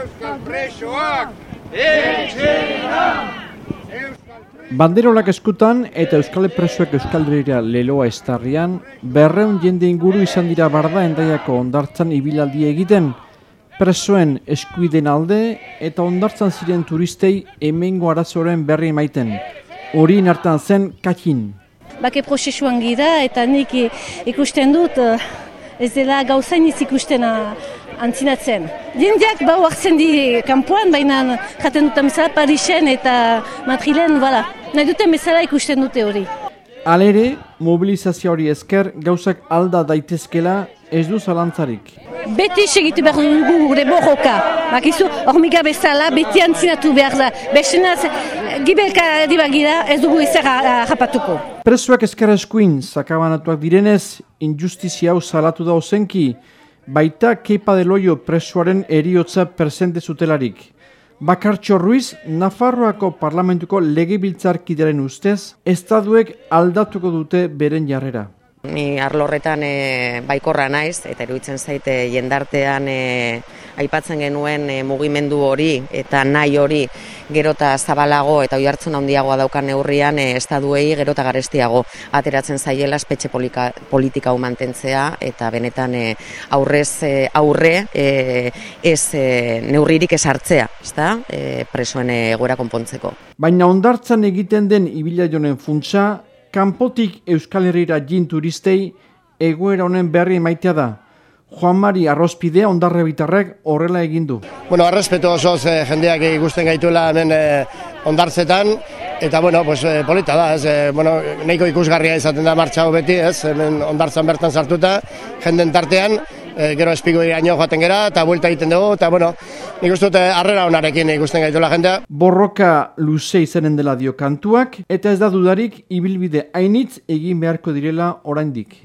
Euskal presoak! Etxera! Banderolak eskutan eta Euskal Presoek Euskal Herria leloa estarrian, berreun jende inguru izan dira barda endaiako ondartzan ibilaldi egiten, presoen eskuiden alde eta ondartzan ziren turistei emengo arazoren berri maiten. Horien hartan zen kakin. Bake prozesuan gira eta nik ikusten dut eh, ez dela gauzain ez ikusten eh, antzinatzen. Jendeak bau hartzen di kanpoan, baina jaten dut bezala Parisen eta Madrilen, voilà. nahi duten bezala ikusten dute hori. Alere, mobilizazio hori esker gauzak alda daitezkela ez du zalantzarik. Beti segitu behar dugu gure borroka. Bakizu, hormiga bezala, beti antzinatu behar da. Besenaz, gibelka dibagira ez dugu ezer rapatuko. Presoak eskara eskuin, zakabanatuak direnez, injustizia hau salatu da ozenki, baita Kepa de Loio presoaren eriotza presente zutelarik. Bakartxo Ruiz, Nafarroako parlamentuko legebiltzarkideren ustez, estaduek aldatuko dute beren jarrera. Ni arlorretan e, baikorra naiz, eta eruditzen zaite jendartean e, aipatzen genuen e, mugimendu hori eta nahi hori gerota zabalago eta oihartzun handiagoa daukan neurrian e, estaduei gerota garestiago ateratzen zaiela espetxe polika, politika mantentzea eta benetan e, aurrez e, aurre e, ez e, neurririk esartzea, ezta? E, presoen egoera konpontzeko. Baina ondartzan egiten den ibilaionen funtsa kanpotik Euskal Herriera jin turistei egoera honen berri maitea da. Juan Mari Arrospidea ondarre bitarrek horrela egin du. Bueno, arrespeto osoz eh, jendeak ikusten gaituela hemen eh, ondartzetan, eta bueno, pues, eh, polita da, ez, eh, bueno, nahiko ikusgarria izaten da martxa beti, ez, hemen ondartzan bertan sartuta, jenden tartean, eh, gero espigo iraino joaten gera, eta buelta egiten dugu, eta bueno, nik uste dute harrera honarekin ikusten gaituela jendea. Borroka luze izanen dela dio kantuak, eta ez da dudarik ibilbide hainitz egin beharko direla oraindik.